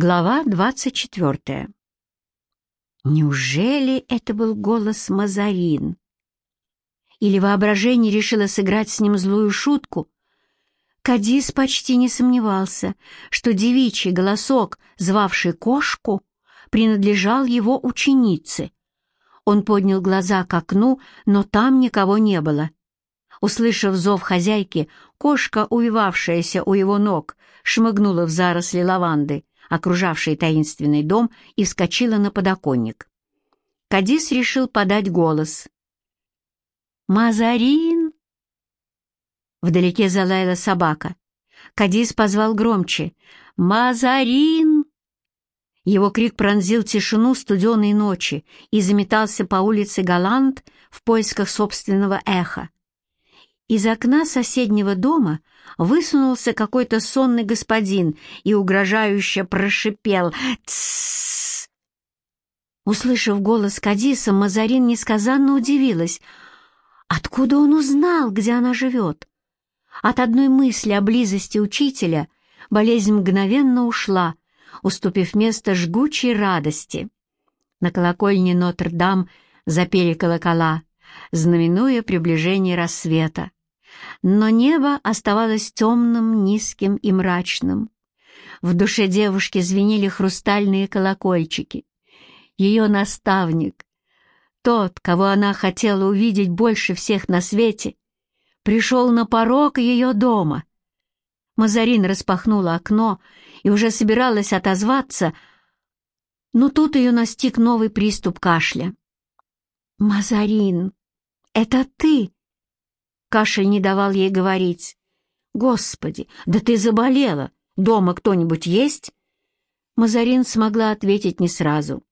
Глава двадцать четвертая. Неужели это был голос Мазарин? Или воображение решило сыграть с ним злую шутку? Кадис почти не сомневался, что девичий голосок, звавший кошку, принадлежал его ученице. Он поднял глаза к окну, но там никого не было. Услышав зов хозяйки, кошка, увивавшаяся у его ног, шмыгнула в заросли лаванды, окружавшей таинственный дом, и вскочила на подоконник. Кадис решил подать голос. «Мазарин!» Вдалеке залаяла собака. Кадис позвал громче. «Мазарин!» Его крик пронзил тишину студеной ночи и заметался по улице Галант в поисках собственного эха. Из окна соседнего дома высунулся какой-то сонный господин и угрожающе прошипел «Тссс!». Услышав голос Кадиса, Мазарин несказанно удивилась. Откуда он узнал, где она живет? От одной мысли о близости учителя болезнь мгновенно ушла, уступив место жгучей радости. На колокольне Нотр-Дам запели колокола, знаменуя приближение рассвета но небо оставалось темным, низким и мрачным. В душе девушки звенели хрустальные колокольчики. Ее наставник, тот, кого она хотела увидеть больше всех на свете, пришел на порог ее дома. Мазарин распахнула окно и уже собиралась отозваться, но тут ее настиг новый приступ кашля. «Мазарин, это ты?» Кашель не давал ей говорить. «Господи, да ты заболела! Дома кто-нибудь есть?» Мазарин смогла ответить не сразу.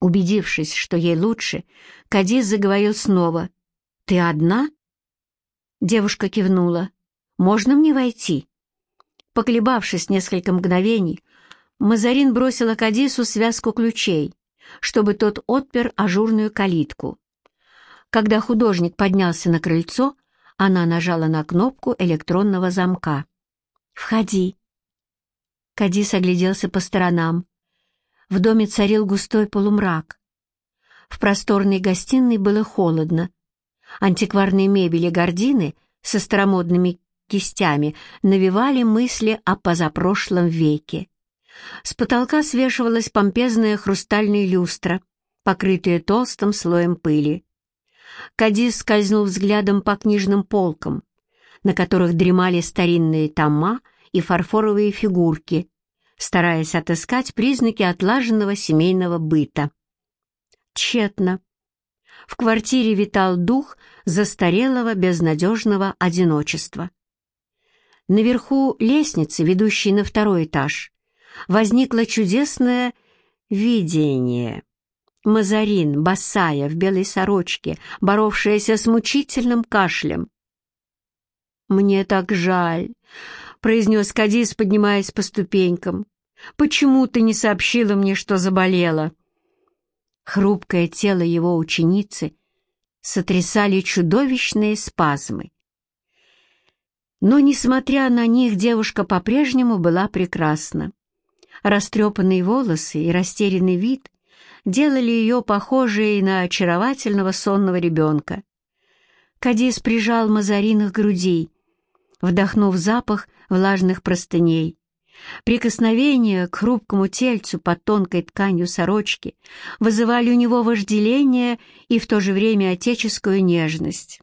Убедившись, что ей лучше, Кадис заговорил снова. «Ты одна?» Девушка кивнула. «Можно мне войти?» Поколебавшись несколько мгновений, Мазарин бросила Кадису связку ключей, чтобы тот отпер ажурную калитку. Когда художник поднялся на крыльцо, она нажала на кнопку электронного замка. «Входи». Кадис огляделся по сторонам. В доме царил густой полумрак. В просторной гостиной было холодно. Антикварные мебели гардины со старомодными кистями навевали мысли о позапрошлом веке. С потолка свешивалась помпезная хрустальная люстра, покрытая толстым слоем пыли. Кадис скользнул взглядом по книжным полкам, на которых дремали старинные тома и фарфоровые фигурки, стараясь отыскать признаки отлаженного семейного быта. Тщетно. В квартире витал дух застарелого безнадежного одиночества. Наверху лестницы, ведущей на второй этаж, возникло чудесное видение — Мазарин, босая, в белой сорочке, боровшаяся с мучительным кашлем. «Мне так жаль», — произнес Кадис, поднимаясь по ступенькам. «Почему ты не сообщила мне, что заболела?» Хрупкое тело его ученицы сотрясали чудовищные спазмы. Но, несмотря на них, девушка по-прежнему была прекрасна. Растрепанные волосы и растерянный вид делали ее похожей на очаровательного сонного ребенка. Кадис прижал Мазарин к груди, вдохнув запах влажных простыней. Прикосновения к хрупкому тельцу под тонкой тканью сорочки вызывали у него вожделение и в то же время отеческую нежность.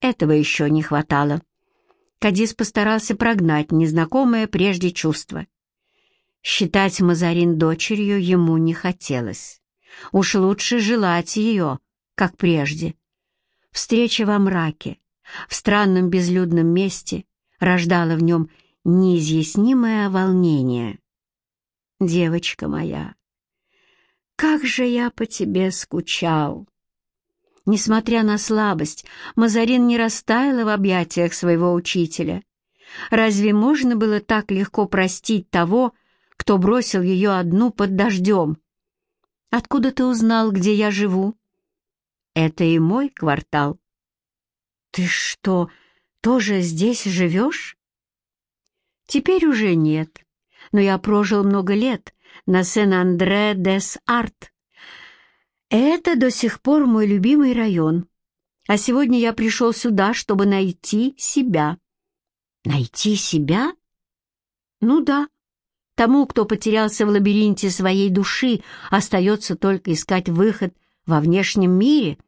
Этого еще не хватало. Кадис постарался прогнать незнакомое прежде чувство. Считать Мазарин дочерью ему не хотелось. Уж лучше желать ее, как прежде. Встреча во мраке, в странном безлюдном месте, рождала в нем неизъяснимое волнение. «Девочка моя, как же я по тебе скучал!» Несмотря на слабость, Мазарин не растаяла в объятиях своего учителя. Разве можно было так легко простить того, кто бросил ее одну под дождем. Откуда ты узнал, где я живу? Это и мой квартал. Ты что, тоже здесь живешь? Теперь уже нет. но я прожил много лет на Сен-Андре-дес-Арт. Это до сих пор мой любимый район. А сегодня я пришел сюда, чтобы найти себя». «Найти себя?» «Ну да. Тому, кто потерялся в лабиринте своей души, остается только искать выход во внешнем мире.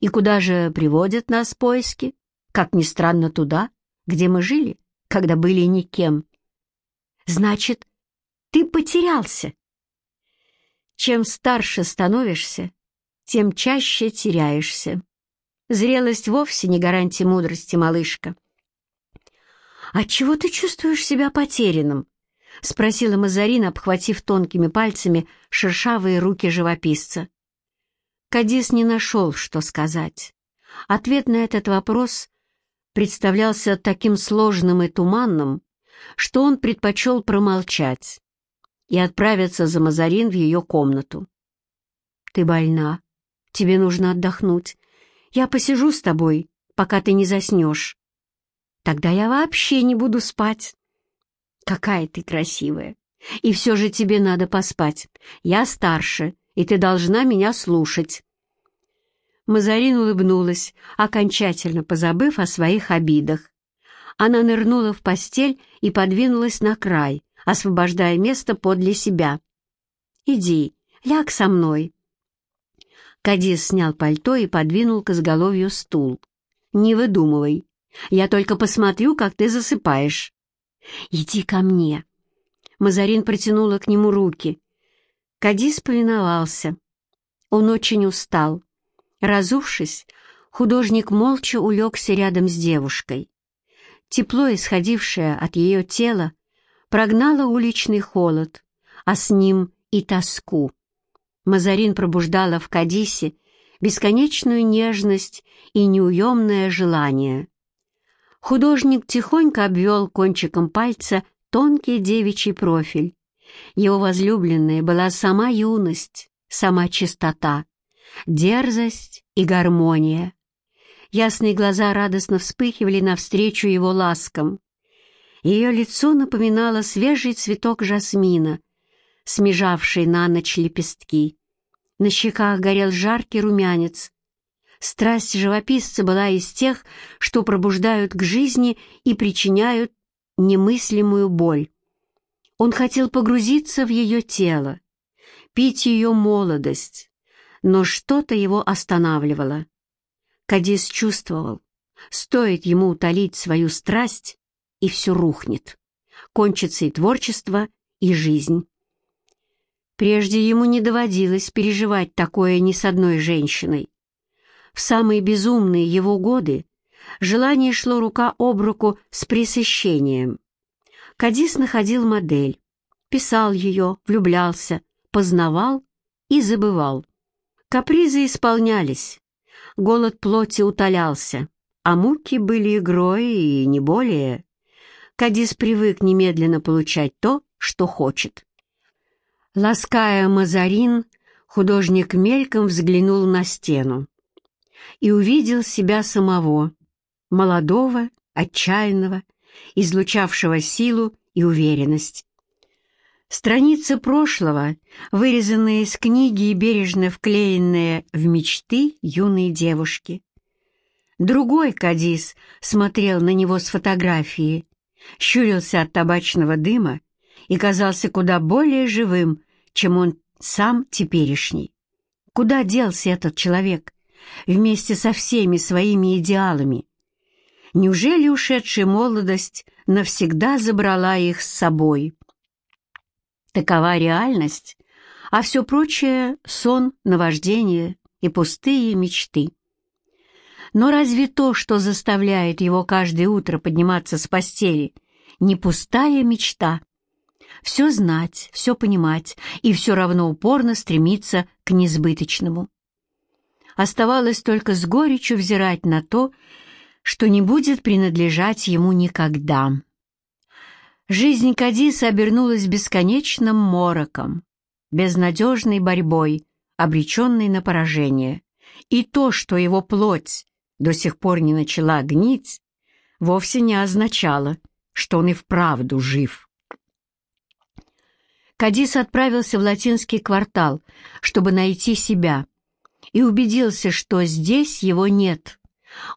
И куда же приводят нас поиски? Как ни странно, туда, где мы жили, когда были никем. Значит, ты потерялся. Чем старше становишься, тем чаще теряешься. Зрелость вовсе не гарантия мудрости, малышка. «Отчего ты чувствуешь себя потерянным?» — спросила Мазарина, обхватив тонкими пальцами шершавые руки живописца. Кадис не нашел, что сказать. Ответ на этот вопрос представлялся таким сложным и туманным, что он предпочел промолчать и отправиться за Мазарин в ее комнату. «Ты больна. Тебе нужно отдохнуть. Я посижу с тобой, пока ты не заснешь. Тогда я вообще не буду спать». «Какая ты красивая! И все же тебе надо поспать. Я старше, и ты должна меня слушать». Мазарин улыбнулась, окончательно позабыв о своих обидах. Она нырнула в постель и подвинулась на край, освобождая место подле себя. «Иди, ляг со мной». Кадис снял пальто и подвинул к изголовью стул. «Не выдумывай. Я только посмотрю, как ты засыпаешь». «Иди ко мне!» Мазарин протянула к нему руки. Кадис повиновался. Он очень устал. Разувшись, художник молча улегся рядом с девушкой. Тепло, исходившее от ее тела, прогнало уличный холод, а с ним и тоску. Мазарин пробуждала в Кадисе бесконечную нежность и неуемное желание. Художник тихонько обвел кончиком пальца тонкий девичий профиль. Его возлюбленная была сама юность, сама чистота, дерзость и гармония. Ясные глаза радостно вспыхивали навстречу его ласкам. Ее лицо напоминало свежий цветок жасмина, смежавший на ночь лепестки. На щеках горел жаркий румянец, Страсть живописца была из тех, что пробуждают к жизни и причиняют немыслимую боль. Он хотел погрузиться в ее тело, пить ее молодость, но что-то его останавливало. Кадис чувствовал, стоит ему утолить свою страсть, и все рухнет. Кончится и творчество, и жизнь. Прежде ему не доводилось переживать такое ни с одной женщиной. В самые безумные его годы желание шло рука об руку с пресыщением. Кадис находил модель, писал ее, влюблялся, познавал и забывал. Капризы исполнялись, голод плоти утолялся, а муки были игрой и не более. Кадис привык немедленно получать то, что хочет. Лаская Мазарин, художник мельком взглянул на стену и увидел себя самого, молодого, отчаянного, излучавшего силу и уверенность. Страницы прошлого, вырезанные из книги и бережно вклеенные в мечты юной девушки. Другой Кадис смотрел на него с фотографии, щурился от табачного дыма и казался куда более живым, чем он сам теперешний. Куда делся этот человек? Вместе со всеми своими идеалами. Неужели ушедшая молодость навсегда забрала их с собой? Такова реальность, а все прочее — сон, наваждение и пустые мечты. Но разве то, что заставляет его каждое утро подниматься с постели, не пустая мечта? Все знать, все понимать и все равно упорно стремиться к несбыточному. Оставалось только с горечью взирать на то, что не будет принадлежать ему никогда. Жизнь Кадиса обернулась бесконечным мороком, безнадежной борьбой, обреченной на поражение. И то, что его плоть до сих пор не начала гнить, вовсе не означало, что он и вправду жив. Кадис отправился в латинский квартал, чтобы найти себя, и убедился, что здесь его нет.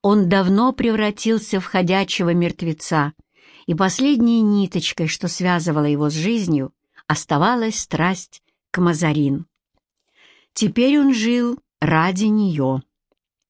Он давно превратился в ходячего мертвеца, и последней ниточкой, что связывала его с жизнью, оставалась страсть к Мазарин. Теперь он жил ради нее.